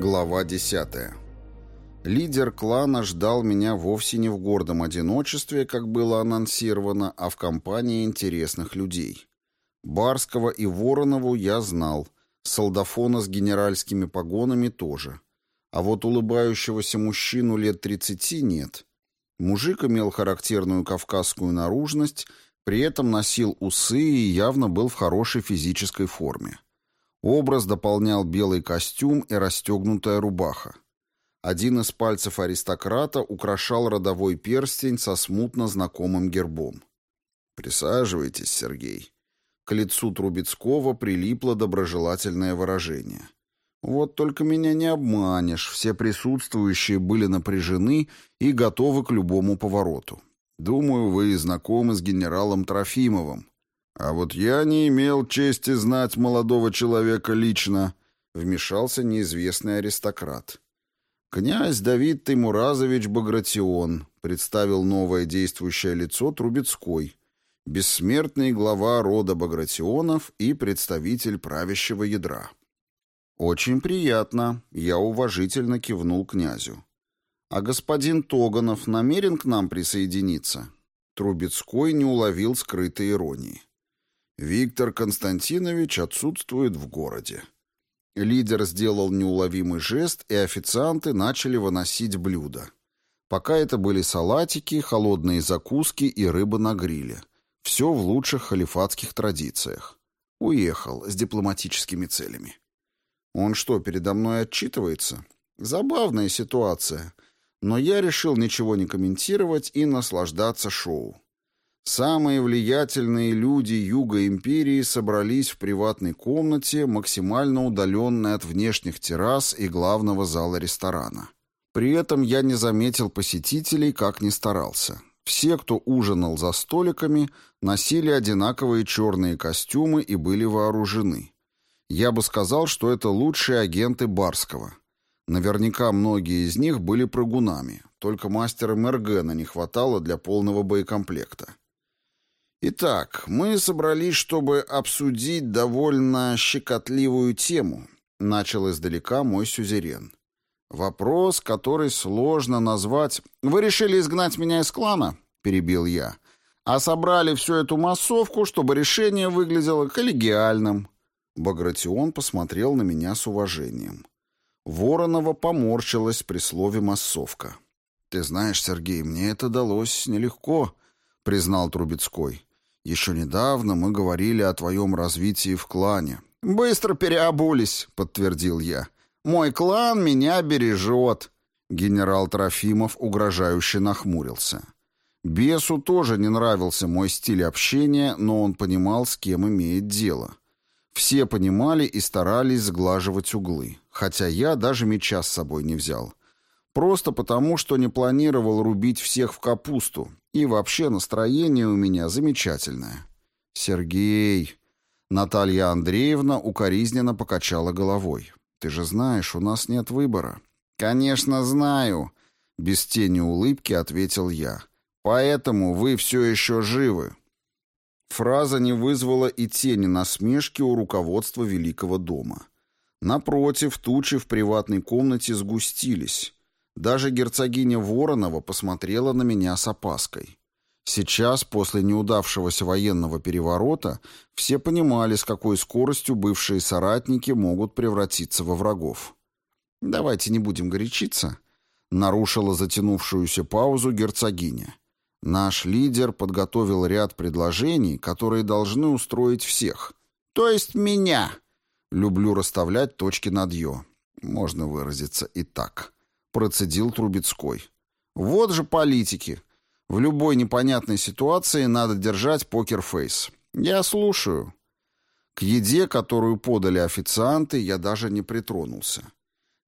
Глава 10. Лидер клана ждал меня вовсе не в гордом одиночестве, как было анонсировано, а в компании интересных людей. Барского и Воронову я знал, солдафона с генеральскими погонами тоже. А вот улыбающегося мужчину лет 30 нет. Мужик имел характерную кавказскую наружность, при этом носил усы и явно был в хорошей физической форме. Образ дополнял белый костюм и расстегнутая рубаха. Один из пальцев аристократа украшал родовой перстень со смутно знакомым гербом. «Присаживайтесь, Сергей». К лицу Трубецкого прилипло доброжелательное выражение. «Вот только меня не обманешь, все присутствующие были напряжены и готовы к любому повороту. Думаю, вы знакомы с генералом Трофимовым. «А вот я не имел чести знать молодого человека лично», — вмешался неизвестный аристократ. «Князь Давид Таймуразович Багратион», — представил новое действующее лицо Трубецкой, бессмертный глава рода Багратионов и представитель правящего ядра. «Очень приятно», — я уважительно кивнул князю. «А господин Тоганов намерен к нам присоединиться?» Трубецкой не уловил скрытой иронии. Виктор Константинович отсутствует в городе. Лидер сделал неуловимый жест, и официанты начали выносить блюда. Пока это были салатики, холодные закуски и рыба на гриле. Все в лучших халифатских традициях. Уехал с дипломатическими целями. Он что, передо мной отчитывается? Забавная ситуация. Но я решил ничего не комментировать и наслаждаться шоу. Самые влиятельные люди Юга Империи собрались в приватной комнате, максимально удаленной от внешних террас и главного зала ресторана. При этом я не заметил посетителей, как ни старался. Все, кто ужинал за столиками, носили одинаковые черные костюмы и были вооружены. Я бы сказал, что это лучшие агенты Барского. Наверняка многие из них были прыгунами, только мастера Мергена не хватало для полного боекомплекта. Итак, мы собрались, чтобы обсудить довольно щекотливую тему, начал издалека мой сюзерен. Вопрос, который сложно назвать. Вы решили изгнать меня из клана? перебил я. А собрали всю эту массовку, чтобы решение выглядело коллегиальным. Багратион посмотрел на меня с уважением. Воронова поморщилась при слове «массовка». «Ты знаешь, Сергей, мне это далось нелегко», — признал Трубецкой. Еще недавно мы говорили о твоем развитии в клане». «Быстро переобулись», — подтвердил я. «Мой клан меня бережет». Генерал Трофимов угрожающе нахмурился. Бесу тоже не нравился мой стиль общения, но он понимал, с кем имеет дело. Все понимали и старались сглаживать углы, хотя я даже меча с собой не взял. Просто потому, что не планировал рубить всех в капусту, и вообще настроение у меня замечательное. Сергей... Наталья Андреевна укоризненно покачала головой. «Ты же знаешь, у нас нет выбора». «Конечно, знаю», — без тени улыбки ответил я. «Поэтому вы все еще живы». Фраза не вызвала и тени насмешки у руководства Великого дома. Напротив, тучи в приватной комнате сгустились. Даже герцогиня Воронова посмотрела на меня с опаской. Сейчас, после неудавшегося военного переворота, все понимали, с какой скоростью бывшие соратники могут превратиться во врагов. «Давайте не будем горячиться», — нарушила затянувшуюся паузу герцогиня. «Наш лидер подготовил ряд предложений, которые должны устроить всех. То есть меня!» Люблю расставлять точки над «ё». Можно выразиться и так процедил Трубецкой. Вот же политики. В любой непонятной ситуации надо держать покерфейс. Я слушаю. К еде, которую подали официанты, я даже не притронулся.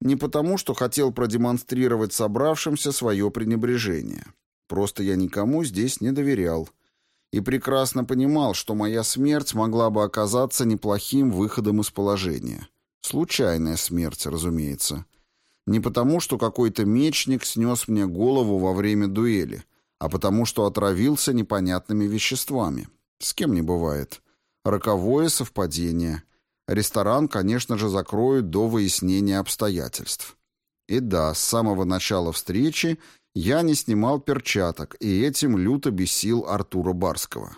Не потому, что хотел продемонстрировать собравшимся свое пренебрежение. Просто я никому здесь не доверял. И прекрасно понимал, что моя смерть могла бы оказаться неплохим выходом из положения. Случайная смерть, разумеется. Не потому, что какой-то мечник снес мне голову во время дуэли, а потому, что отравился непонятными веществами. С кем не бывает. Роковое совпадение. Ресторан, конечно же, закроют до выяснения обстоятельств. И да, с самого начала встречи я не снимал перчаток, и этим люто бесил Артура Барского.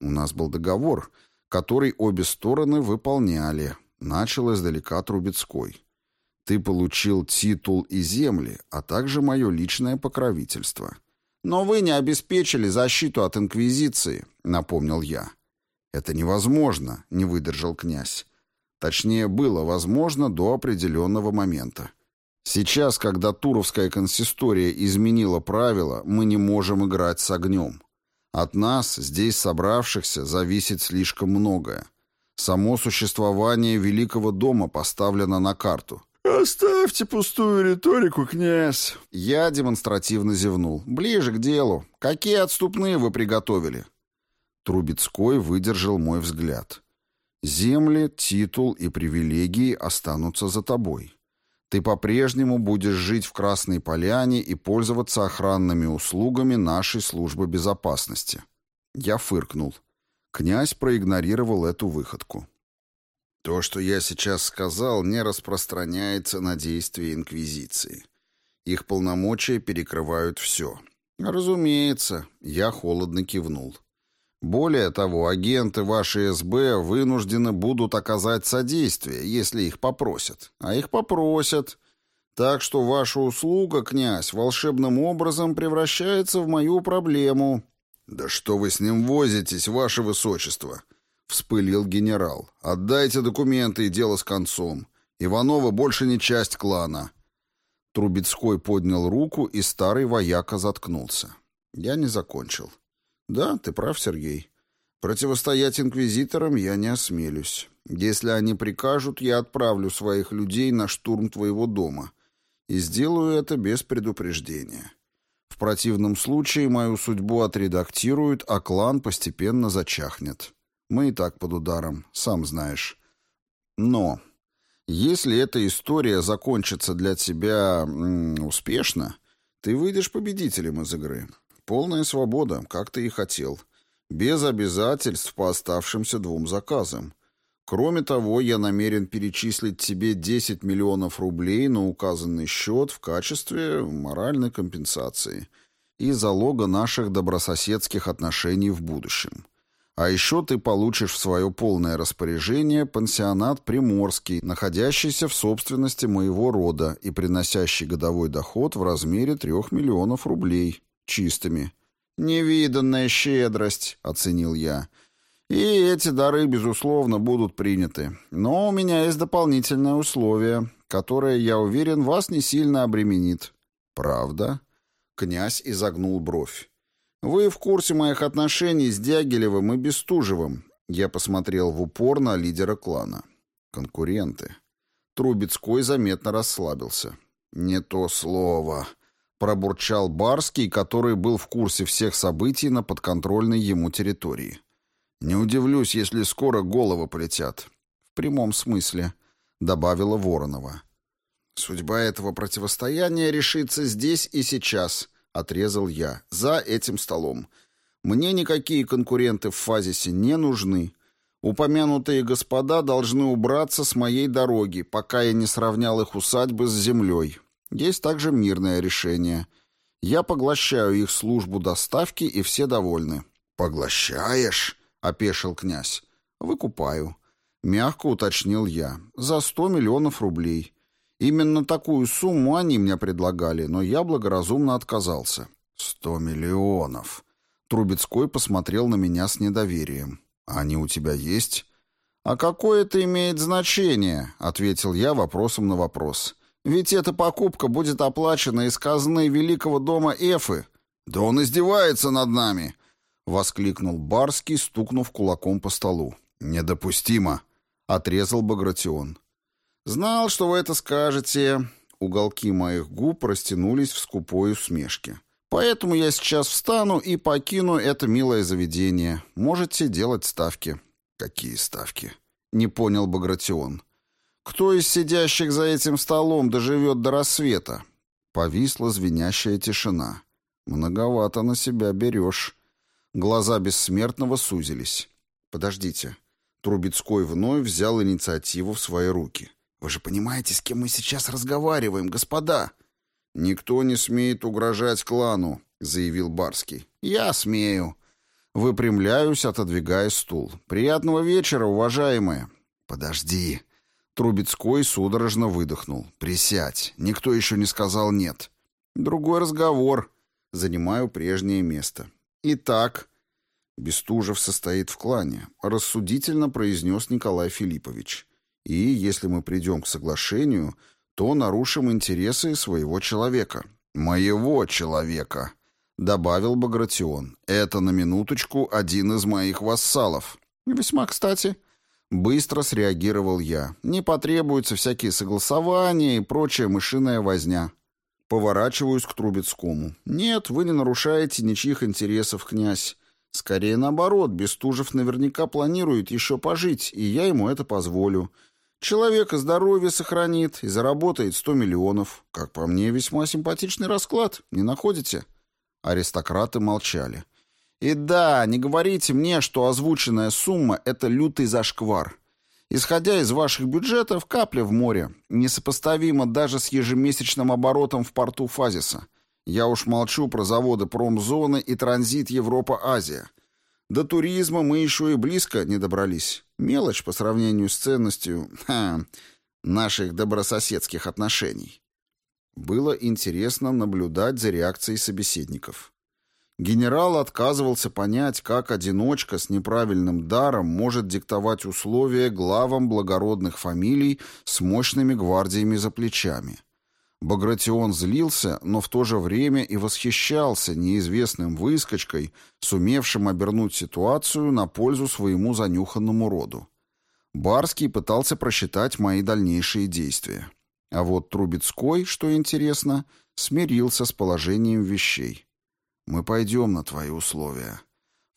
У нас был договор, который обе стороны выполняли. Начал издалека Трубецкой. Ты получил титул и земли, а также мое личное покровительство. Но вы не обеспечили защиту от Инквизиции, напомнил я. Это невозможно, не выдержал князь. Точнее, было возможно до определенного момента. Сейчас, когда Туровская консистория изменила правила, мы не можем играть с огнем. От нас, здесь собравшихся, зависит слишком многое. Само существование Великого дома поставлено на карту. «Оставьте пустую риторику, князь!» Я демонстративно зевнул. «Ближе к делу. Какие отступные вы приготовили?» Трубецкой выдержал мой взгляд. «Земли, титул и привилегии останутся за тобой. Ты по-прежнему будешь жить в Красной Поляне и пользоваться охранными услугами нашей службы безопасности. Я фыркнул. Князь проигнорировал эту выходку. То, что я сейчас сказал, не распространяется на действия Инквизиции. Их полномочия перекрывают все. Разумеется, я холодно кивнул. Более того, агенты вашей СБ вынуждены будут оказать содействие, если их попросят. А их попросят. Так что ваша услуга, князь, волшебным образом превращается в мою проблему». «Да что вы с ним возитесь, ваше высочество?» — вспылил генерал. «Отдайте документы и дело с концом. Иванова больше не часть клана». Трубецкой поднял руку, и старый вояка заткнулся. Я не закончил. Да, ты прав, Сергей. Противостоять инквизиторам я не осмелюсь. Если они прикажут, я отправлю своих людей на штурм твоего дома. И сделаю это без предупреждения. В противном случае мою судьбу отредактируют, а клан постепенно зачахнет. Мы и так под ударом, сам знаешь. Но если эта история закончится для тебя успешно, ты выйдешь победителем из игры. Полная свобода, как ты и хотел. Без обязательств по оставшимся двум заказам. Кроме того, я намерен перечислить тебе 10 миллионов рублей на указанный счет в качестве моральной компенсации и залога наших добрососедских отношений в будущем. А еще ты получишь в свое полное распоряжение пансионат «Приморский», находящийся в собственности моего рода и приносящий годовой доход в размере 3 миллионов рублей чистыми. «Невиданная щедрость», — оценил я. «И эти дары, безусловно, будут приняты. Но у меня есть дополнительное условие, которое, я уверен, вас не сильно обременит». «Правда?» Князь изогнул бровь. «Вы в курсе моих отношений с Дягилевым и Бестужевым?» Я посмотрел в упор на лидера клана. «Конкуренты». Трубецкой заметно расслабился. «Не то слово», пробурчал Барский, который был в курсе всех событий на подконтрольной ему территории. «Не удивлюсь, если скоро головы полетят». «В прямом смысле», — добавила Воронова. «Судьба этого противостояния решится здесь и сейчас», — отрезал я, — «за этим столом. Мне никакие конкуренты в фазисе не нужны. Упомянутые господа должны убраться с моей дороги, пока я не сравнял их усадьбы с землей. Есть также мирное решение. Я поглощаю их службу доставки, и все довольны. «Поглощаешь?» — опешил князь. «Выкупаю». Мягко уточнил я. «За сто миллионов рублей». Именно такую сумму они мне предлагали, но я благоразумно отказался. «Сто миллионов!» Трубецкой посмотрел на меня с недоверием. «Они у тебя есть?» «А какое это имеет значение?» — ответил я вопросом на вопрос. Ведь эта покупка будет оплачена из казны Великого дома Эфы. Да он издевается над нами!» — воскликнул Барский, стукнув кулаком по столу. «Недопустимо!» — отрезал Багратион. «Знал, что вы это скажете». Уголки моих губ растянулись в скупой усмешке. «Поэтому я сейчас встану и покину это милое заведение. Можете делать ставки». «Какие ставки?» — не понял Багратион. Кто из сидящих за этим столом доживет до рассвета? Повисла звенящая тишина. Многовато на себя берешь. Глаза бессмертного сузились. Подождите. Трубецкой вновь взял инициативу в свои руки. «Вы же понимаете, с кем мы сейчас разговариваем, господа?» «Никто не смеет угрожать клану», — заявил Барский. «Я смею». Выпрямляюсь, отодвигая стул. «Приятного вечера, уважаемые». «Подожди». Трубецкой судорожно выдохнул. «Присядь. Никто еще не сказал «нет». «Другой разговор». Занимаю прежнее место. «Итак...» Бестужев состоит в клане, рассудительно произнес Николай Филиппович. И если мы придем к соглашению, то нарушим интересы своего человека. Моего человека, добавил Багратион. Это на минуточку один из моих вассалов. Весьма кстати. Быстро среагировал я. Не потребуются всякие согласования и прочая мышиная возня. Поворачиваюсь к Трубецкому. Нет, вы не нарушаете ничьих интересов, князь. Скорее наоборот, Бестужев наверняка планирует еще пожить, и я ему это позволю. Человек и здоровье сохранит и заработает сто миллионов. Как по мне, весьма симпатичный расклад, не находите?» Аристократы молчали. «И да, не говорите мне, что озвученная сумма — это лютый зашквар. Исходя из ваших бюджетов, капля в море, несопоставимо даже с ежемесячным оборотом в порту Фазиса. Я уж молчу про заводы промзоны и транзит Европа-Азия. До туризма мы еще и близко не добрались. Мелочь по сравнению с ценностью ха, наших добрососедских отношений. Было интересно наблюдать за реакцией собеседников. Генерал отказывался понять, как одиночка с неправильным даром может диктовать условия главам благородных фамилий с мощными гвардиями за плечами. Багратион злился, но в то же время и восхищался неизвестным выскочкой, сумевшим обернуть ситуацию на пользу своему занюханному роду. Барский пытался просчитать мои дальнейшие действия. А вот Трубецкой, что интересно, смирился с положением вещей. «Мы пойдем на твои условия».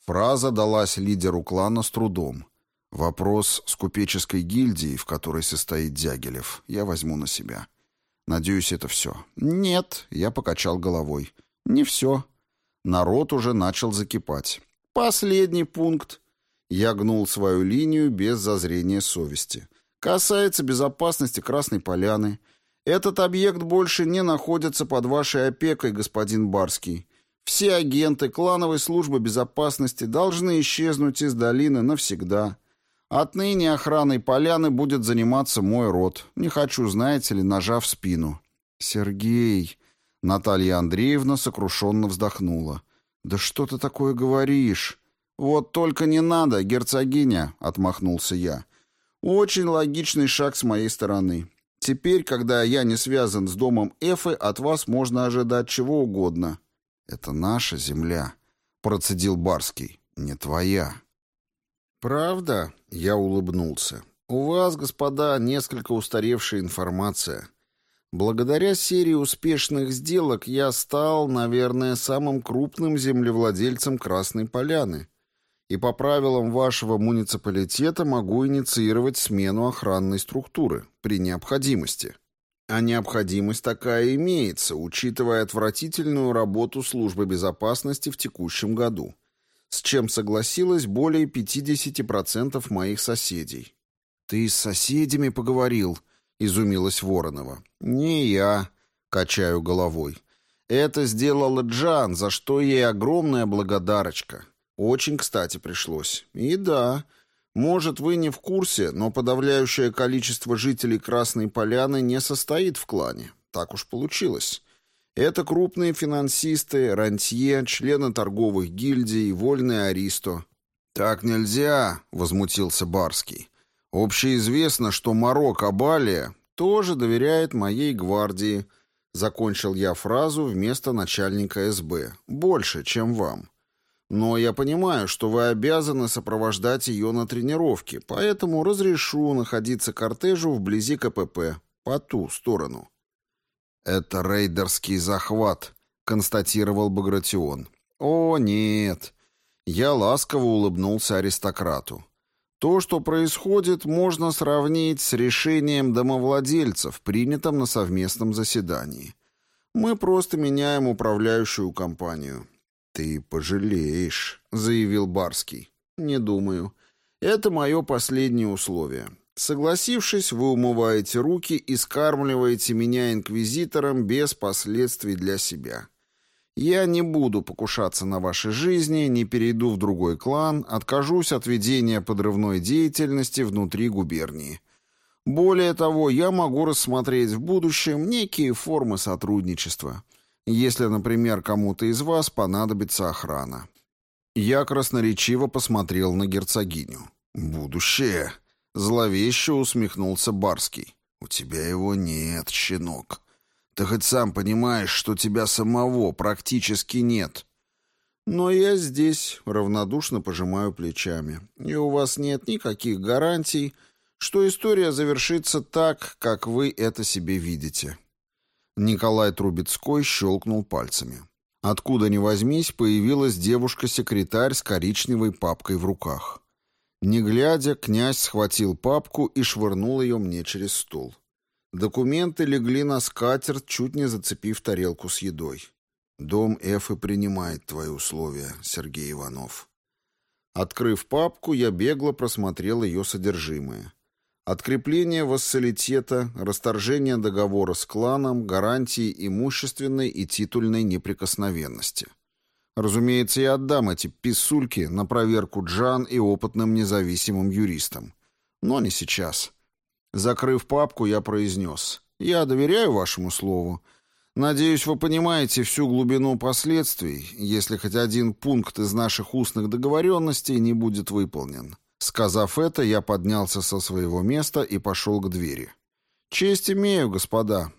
Фраза далась лидеру клана с трудом. Вопрос с купеческой гильдией, в которой состоит Дягилев, я возьму на себя. Надеюсь, это все. Нет, я покачал головой. Не все. Народ уже начал закипать. Последний пункт. Я гнул свою линию без зазрения совести. Касается безопасности Красной Поляны. Этот объект больше не находится под вашей опекой, господин Барский. Все агенты клановой службы безопасности должны исчезнуть из долины навсегда. Отныне охраной поляны будет заниматься мой род. Не хочу, знаете ли, ножа в спину. Сергей... Наталья Андреевна сокрушенно вздохнула. «Да что ты такое говоришь?» «Вот только не надо, герцогиня», — отмахнулся я. «Очень логичный шаг с моей стороны. Теперь, когда я не связан с домом Эфы, от вас можно ожидать чего угодно». «Это наша земля», — процедил Барский. «Не твоя». «Правда?» — я улыбнулся. «У вас, господа, несколько устаревшая информация. Благодаря серии успешных сделок я стал, наверное, самым крупным землевладельцем Красной Поляны. И по правилам вашего муниципалитета могу инициировать смену охранной структуры при необходимости. А необходимость такая имеется, учитывая отвратительную работу службы безопасности в текущем году с чем согласилось более 50% моих соседей. «Ты с соседями поговорил?» — изумилась Воронова. «Не я», — качаю головой. «Это сделала Джан, за что ей огромная благодарочка. Очень, кстати, пришлось. И да, может, вы не в курсе, но подавляющее количество жителей Красной Поляны не состоит в клане. Так уж получилось. Это крупные финансисты, рантье, члены торговых гильдий, вольные аристо. «Так нельзя», — возмутился Барский. «Общеизвестно, что Марок Абалия тоже доверяет моей гвардии», — закончил я фразу вместо начальника СБ. «Больше, чем вам. Но я понимаю, что вы обязаны сопровождать ее на тренировке, поэтому разрешу находиться кортежу вблизи КПП, по ту сторону». «Это рейдерский захват», — констатировал Багратион. «О, нет». Я ласково улыбнулся аристократу. То, что происходит, можно сравнить с решением домовладельцев, принятым на совместном заседании. Мы просто меняем управляющую компанию. «Ты пожалеешь», — заявил Барский. «Не думаю. Это мое последнее условие. Согласившись, вы умываете руки и скармливаете меня инквизитором без последствий для себя. Я не буду покушаться на вашей жизни, не перейду в другой клан, откажусь от ведения подрывной деятельности внутри губернии. Более того, я могу рассмотреть в будущем некие формы сотрудничества, если, например, кому-то из вас понадобится охрана. Я красноречиво посмотрел на герцогиню. «Будущее!» — зловеще усмехнулся Барский. «У тебя его нет, щенок. Ты хоть сам понимаешь, что тебя самого практически нет». «Но я здесь», — равнодушно пожимаю плечами. «И у вас нет никаких гарантий, что история завершится так, как вы это себе видите». Николай Трубецкой щелкнул пальцами. Откуда ни возьмись, появилась девушка-секретарь с коричневой папкой в руках. Не глядя, князь схватил папку и швырнул ее мне через стол. Документы легли на скатерть, чуть не зацепив тарелку с едой. «Дом Эфы принимает твои условия, Сергей Иванов». Открыв папку, я бегло просмотрел ее содержимое. Открепление вассалитета, расторжение договора с кланом, гарантии имущественной и титульной неприкосновенности. Разумеется, я отдам эти писульки на проверку Джан и опытным независимым юристам. Но не сейчас. Закрыв папку, я произнес. «Я доверяю вашему слову. Надеюсь, вы понимаете всю глубину последствий, если хоть один пункт из наших устных договоренностей не будет выполнен». Сказав это, я поднялся со своего места и пошел к двери. «Честь имею, господа.